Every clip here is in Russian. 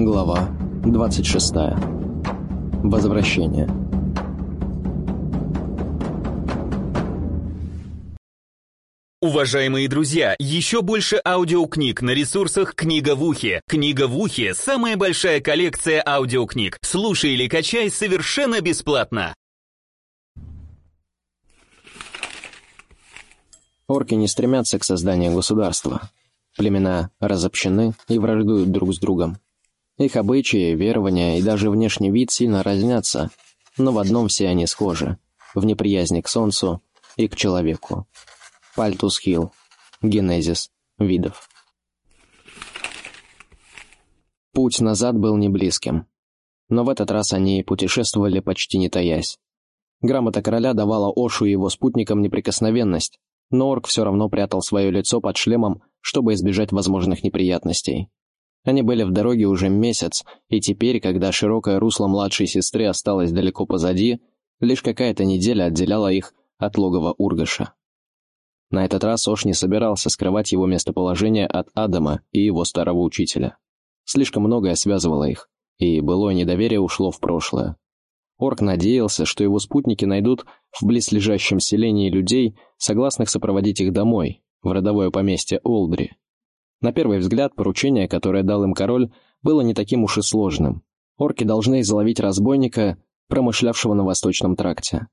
Глава 26. Возвращение. Уважаемые друзья, еще больше аудиокниг на ресурсах «Книга в ухе». «Книга в ухе» — самая большая коллекция аудиокниг. Слушай или качай совершенно бесплатно. Орки не стремятся к созданию государства. Племена разобщены и враждуют друг с другом. Их обычаи, верования и даже внешний вид сильно разнятся, но в одном все они схожи — в неприязни к солнцу и к человеку. Пальтус Хилл. Генезис. Видов. Путь назад был не близким. Но в этот раз они путешествовали почти не таясь. Грамота короля давала Ошу и его спутникам неприкосновенность, но орк все равно прятал свое лицо под шлемом, чтобы избежать возможных неприятностей. Они были в дороге уже месяц, и теперь, когда широкое русло младшей сестры осталось далеко позади, лишь какая-то неделя отделяла их от логова Ургаша. На этот раз Ош не собирался скрывать его местоположение от Адама и его старого учителя. Слишком многое связывало их, и былое недоверие ушло в прошлое. Орк надеялся, что его спутники найдут в близлежащем селении людей, согласных сопроводить их домой, в родовое поместье Олдри. На первый взгляд, поручение, которое дал им король, было не таким уж и сложным. Орки должны изловить разбойника, промышлявшего на Восточном тракте.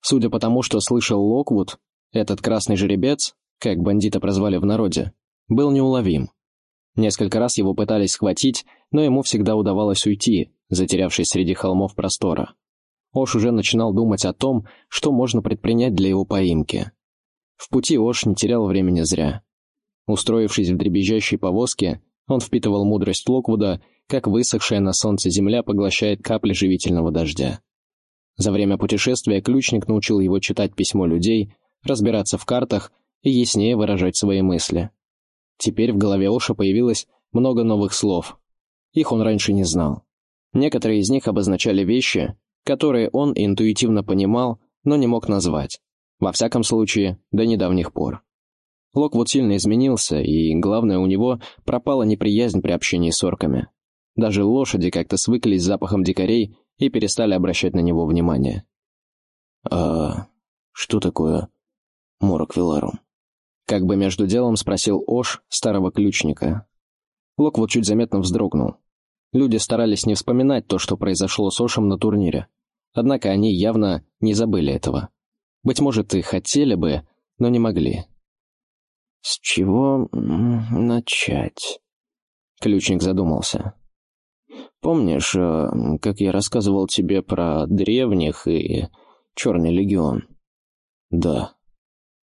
Судя по тому, что слышал Локвуд, этот красный жеребец, как бандита прозвали в народе, был неуловим. Несколько раз его пытались схватить, но ему всегда удавалось уйти, затерявшись среди холмов простора. Ош уже начинал думать о том, что можно предпринять для его поимки. В пути Ош не терял времени зря. Устроившись в дребезжащей повозке, он впитывал мудрость Локвуда, как высохшая на солнце земля поглощает капли живительного дождя. За время путешествия ключник научил его читать письмо людей, разбираться в картах и яснее выражать свои мысли. Теперь в голове Оша появилось много новых слов. Их он раньше не знал. Некоторые из них обозначали вещи, которые он интуитивно понимал, но не мог назвать. Во всяком случае, до недавних пор. Локвуд сильно изменился, и, главное, у него пропала неприязнь при общении с орками. Даже лошади как-то свыклись с запахом дикарей и перестали обращать на него внимание. «А что такое Морок Виларум?» Как бы между делом спросил Ош старого ключника. Локвуд чуть заметно вздрогнул. Люди старались не вспоминать то, что произошло с Ошем на турнире. Однако они явно не забыли этого. Быть может, и хотели бы, но не могли. «С чего начать?» Ключник задумался. «Помнишь, э, как я рассказывал тебе про древних и Черный легион?» «Да».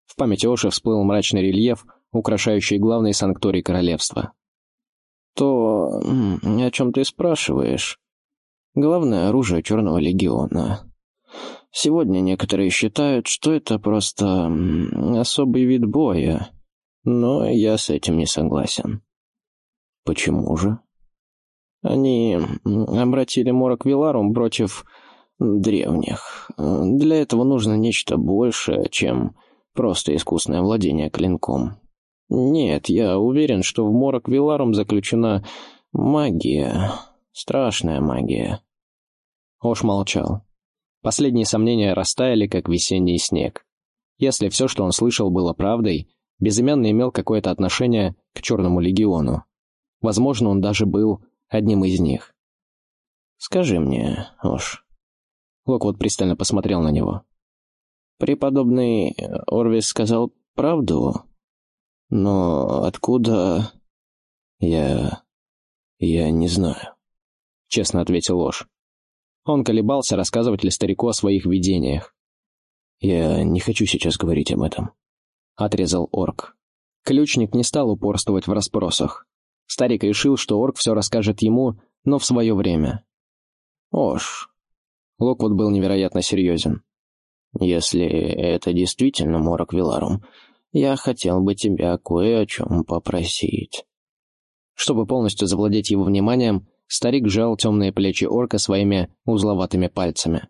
В памяти Оши всплыл мрачный рельеф, украшающий главный санкторий королевства. «То о чем ты спрашиваешь?» «Главное оружие Черного легиона. Сегодня некоторые считают, что это просто особый вид боя, но я с этим не согласен». «Почему же?» «Они обратили Морок Виларум против древних. Для этого нужно нечто большее, чем просто искусное владение клинком. Нет, я уверен, что в Морок Виларум заключена магия, страшная магия». Ош молчал. Последние сомнения растаяли, как весенний снег. Если все, что он слышал, было правдой, Безымянный имел какое-то отношение к Черному легиону. Возможно, он даже был одним из них. «Скажи мне, Ош...» Локвуд пристально посмотрел на него. «Преподобный Орвис сказал правду, но откуда...» «Я... я не знаю», — честно ответил Ложь. Он колебался, рассказывать ли старику о своих видениях. «Я не хочу сейчас говорить об этом», — отрезал орк. Ключник не стал упорствовать в расспросах. Старик решил, что орк все расскажет ему, но в свое время. «Ош». Локвуд был невероятно серьезен. «Если это действительно Морок Виларум, я хотел бы тебя кое о чем попросить». Чтобы полностью завладеть его вниманием, Старик сжал темные плечи орка своими узловатыми пальцами.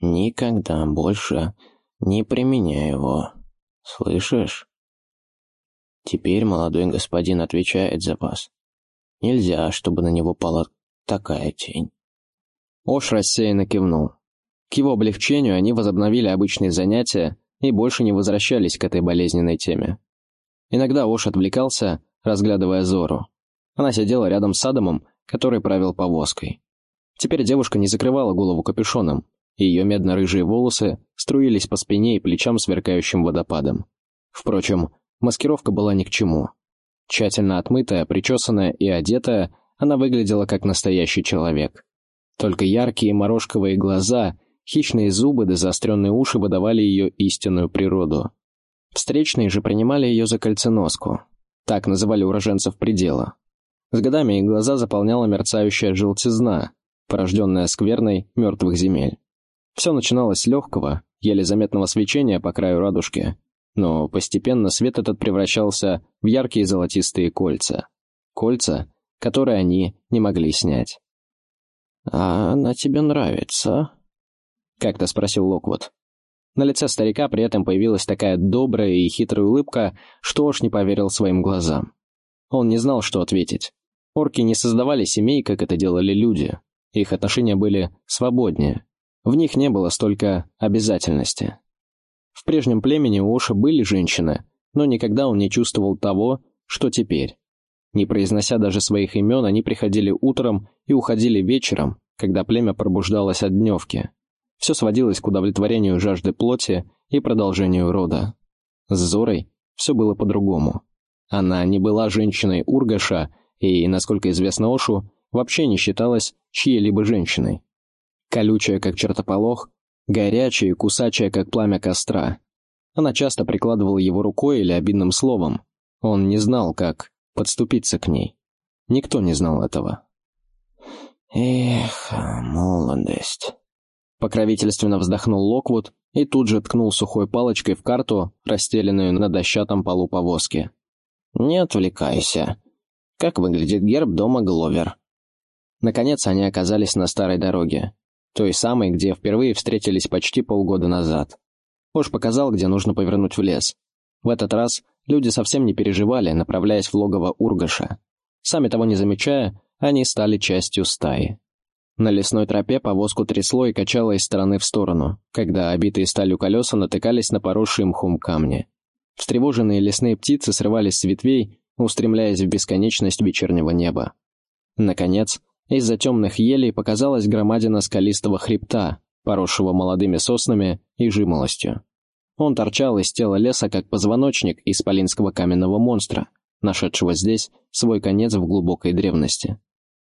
«Никогда больше не применяй его. Слышишь? Теперь молодой господин отвечает за вас. Нельзя, чтобы на него пала такая тень. Ош рассеянно кивнул. К его облегчению они возобновили обычные занятия и больше не возвращались к этой болезненной теме. Иногда Ош отвлекался, разглядывая Зору. Она сидела рядом с Адамом, который правил повозкой. Теперь девушка не закрывала голову капюшоном, ее медно-рыжие волосы струились по спине и плечам сверкающим водопадом. Впрочем, маскировка была ни к чему. Тщательно отмытая, причесанная и одетая, она выглядела как настоящий человек. Только яркие морожковые глаза, хищные зубы да заостренные уши выдавали ее истинную природу. Встречные же принимали ее за кольценоску. Так называли уроженцев предела. С годами их глаза заполняла мерцающая желтизна, порожденная скверной мертвых земель. Все начиналось с легкого, еле заметного свечения по краю радужки, но постепенно свет этот превращался в яркие золотистые кольца. Кольца, которые они не могли снять. «А она тебе нравится?» — как-то спросил Локвуд. На лице старика при этом появилась такая добрая и хитрая улыбка, что уж не поверил своим глазам. Он не знал, что ответить. Орки не создавали семей, как это делали люди. Их отношения были свободнее. В них не было столько обязательности. В прежнем племени у Оша были женщины, но никогда он не чувствовал того, что теперь. Не произнося даже своих имен, они приходили утром и уходили вечером, когда племя пробуждалось от дневки. Все сводилось к удовлетворению жажды плоти и продолжению рода. С Зорой все было по-другому. Она не была женщиной Ургаша и, насколько известно Ошу, вообще не считалась чьей-либо женщиной. Колючая, как чертополох, горячая и кусачая, как пламя костра. Она часто прикладывала его рукой или обидным словом. Он не знал, как подступиться к ней. Никто не знал этого. «Эх, молодость!» Покровительственно вздохнул Локвуд и тут же ткнул сухой палочкой в карту, расстеленную на дощатом полу повозки. «Не отвлекайся. Как выглядит герб дома Гловер?» Наконец они оказались на старой дороге, той самой, где впервые встретились почти полгода назад. Ош показал, где нужно повернуть в лес. В этот раз люди совсем не переживали, направляясь в логово Ургаша. Сами того не замечая, они стали частью стаи. На лесной тропе повозку трясло и качало из стороны в сторону, когда обитые сталью колеса натыкались на поросшие мхом камни. Встревоженные лесные птицы срывались с ветвей, устремляясь в бесконечность вечернего неба. Наконец, из-за темных елей показалась громадина скалистого хребта, поросшего молодыми соснами и жимолостью. Он торчал из тела леса, как позвоночник исполинского каменного монстра, нашедшего здесь свой конец в глубокой древности.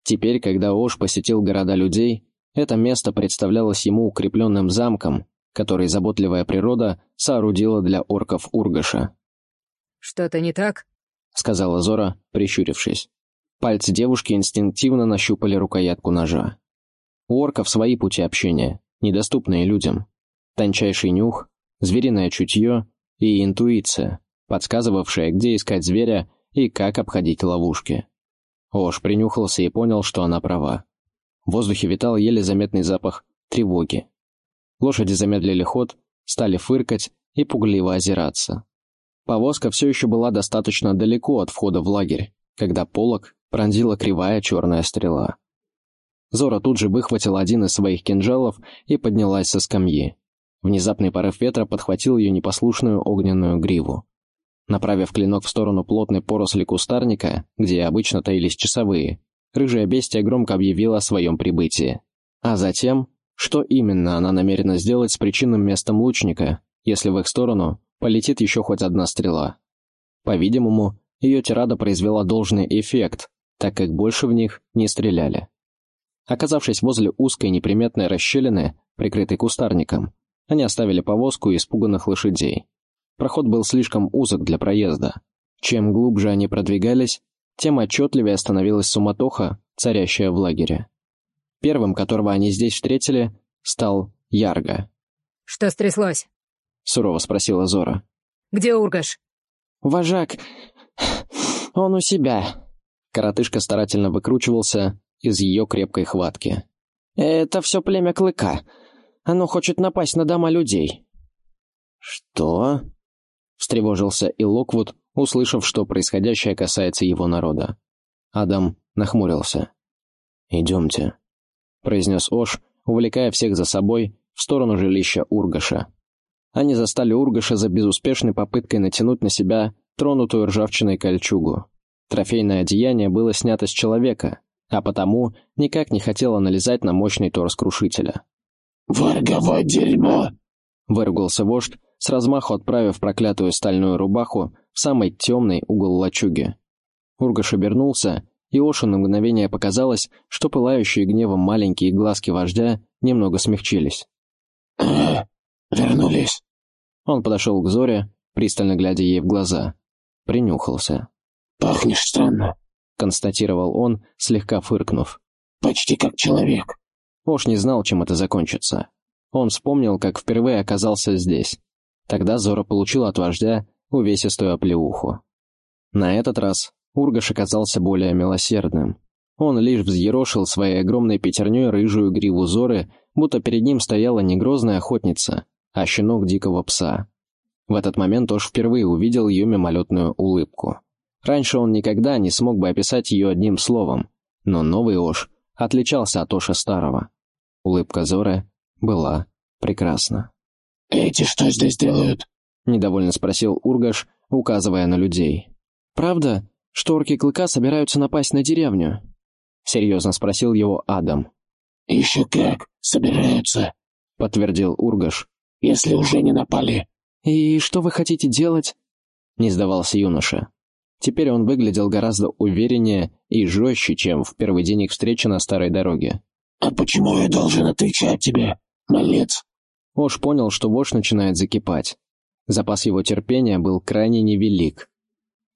Теперь, когда Ош посетил города людей, это место представлялось ему укрепленным замком, который заботливая природа соорудила для орков Ургаша. «Что-то не так?» — сказала Зора, прищурившись. Пальцы девушки инстинктивно нащупали рукоятку ножа. У орков свои пути общения, недоступные людям. Тончайший нюх, звериное чутье и интуиция, подсказывавшая, где искать зверя и как обходить ловушки. Ош принюхался и понял, что она права. В воздухе витал еле заметный запах тревоги. Лошади замедлили ход, стали фыркать и пугливо озираться. Повозка все еще была достаточно далеко от входа в лагерь, когда полог пронзила кривая черная стрела. Зора тут же выхватила один из своих кинжалов и поднялась со скамьи. Внезапный порыв ветра подхватил ее непослушную огненную гриву. Направив клинок в сторону плотной поросли кустарника, где обычно таились часовые, рыжая бестия громко объявила о своем прибытии. А затем, что именно она намерена сделать с причинным местом лучника, если в их сторону полетит еще хоть одна стрела. По-видимому, ее тирада произвела должный эффект, так как больше в них не стреляли. Оказавшись возле узкой неприметной расщелины, прикрытой кустарником, они оставили повозку и испуганных лошадей. Проход был слишком узок для проезда. Чем глубже они продвигались, тем отчетливее становилась суматоха, царящая в лагере. Первым, которого они здесь встретили, стал Ярга. «Что стряслось?» — сурово спросила Зора. «Где Ургаш?» «Вожак, он у себя». Коротышка старательно выкручивался из ее крепкой хватки. «Это все племя Клыка. Оно хочет напасть на дома людей». «Что?» встревожился и Локвуд, услышав, что происходящее касается его народа. Адам нахмурился. «Идемте», — произнес Ош, увлекая всех за собой в сторону жилища Ургаша. Они застали Ургаша за безуспешной попыткой натянуть на себя тронутую ржавчиной кольчугу. Трофейное одеяние было снято с человека, а потому никак не хотело налезать на мощный торс крушителя. «Варговое дерьмо!» — выругался вождь, с размаху отправив проклятую стальную рубаху в самый темный угол лачуги. Ургаш обернулся, и Ошу на мгновение показалось, что пылающие гневом маленькие глазки вождя немного смягчились. «А, вернулись!» Он подошел к Зоре, пристально глядя ей в глаза. Принюхался. «Пахнешь странно», — констатировал он, слегка фыркнув. «Почти как человек». Ош не знал, чем это закончится. Он вспомнил, как впервые оказался здесь. Тогда Зора получил от вождя увесистую оплеуху. На этот раз Ургаш оказался более милосердным. Он лишь взъерошил своей огромной пятерней рыжую гриву Зоры, будто перед ним стояла не грозная охотница, а щенок дикого пса. В этот момент Ош впервые увидел ее мимолетную улыбку. Раньше он никогда не смог бы описать ее одним словом, но новый Ош отличался от Оша старого. Улыбка Зоры была прекрасна. «Эти что здесь делают?» — недовольно спросил Ургаш, указывая на людей. «Правда, что орки Клыка собираются напасть на деревню?» — серьезно спросил его Адам. «Еще как, собираются», — подтвердил Ургаш. «Если уже не напали». «И что вы хотите делать?» — не сдавался юноша. Теперь он выглядел гораздо увереннее и жестче, чем в первый день их встречи на старой дороге. «А почему я должен отвечать тебе, малец?» Ош понял, что вождь начинает закипать. Запас его терпения был крайне невелик.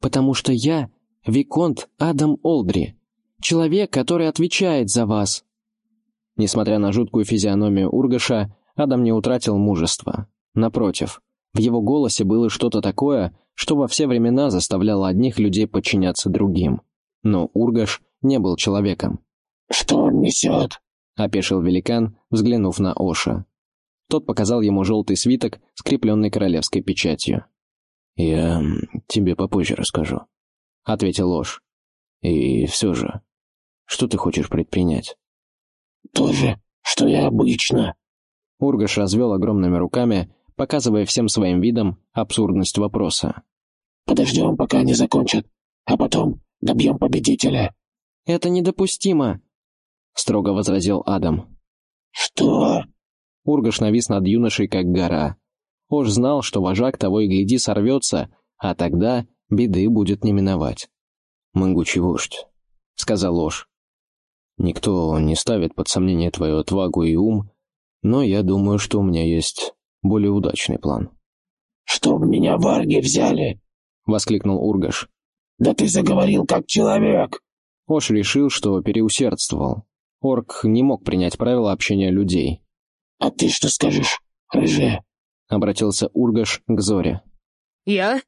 «Потому что я — Виконт Адам Олдри, человек, который отвечает за вас». Несмотря на жуткую физиономию Ургаша, Адам не утратил мужества. Напротив, в его голосе было что-то такое, что во все времена заставляло одних людей подчиняться другим. Но Ургаш не был человеком. «Что он несет?» — опешил великан, взглянув на Оша. Тот показал ему желтый свиток, скрепленный королевской печатью. «Я тебе попозже расскажу», — ответил Ош. «И все же, что ты хочешь предпринять?» «То же, что и обычно». Ургаш развел огромными руками, показывая всем своим видом абсурдность вопроса. «Подождем, пока они закончат, а потом добьем победителя». «Это недопустимо», — строго возразил Адам. «Что?» Ургаш навис над юношей, как гора. Ош знал, что вожак того и гляди сорвется, а тогда беды будет не миновать. «Могучий вождь», — сказал Ош. «Никто не ставит под сомнение твою отвагу и ум, но я думаю, что у меня есть более удачный план». «Чтоб меня варги взяли!» — воскликнул Ургаш. «Да ты заговорил как человек!» Ош решил, что переусердствовал. Орк не мог принять правила общения людей. «А ты что скажешь, рыжая?» — обратился Ургаш к Зоре. «Я?»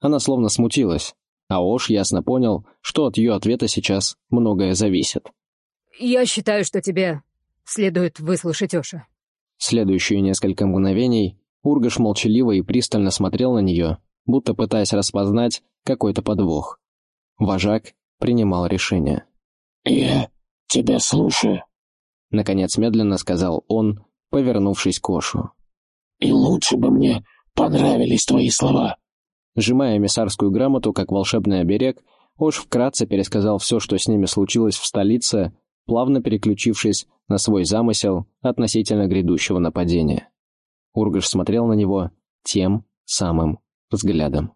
Она словно смутилась, а Ош ясно понял, что от ее ответа сейчас многое зависит. «Я считаю, что тебе следует выслушать Оша». Следующие несколько мгновений Ургаш молчаливо и пристально смотрел на нее, будто пытаясь распознать какой-то подвох. Вожак принимал решение. «Я тебя слушаю», — наконец медленно сказал он, повернувшись к Ошу. «И лучше бы мне понравились твои слова». Сжимая эмиссарскую грамоту, как волшебный оберег, Ош вкратце пересказал все, что с ними случилось в столице, плавно переключившись на свой замысел относительно грядущего нападения. Ургаш смотрел на него тем самым взглядом.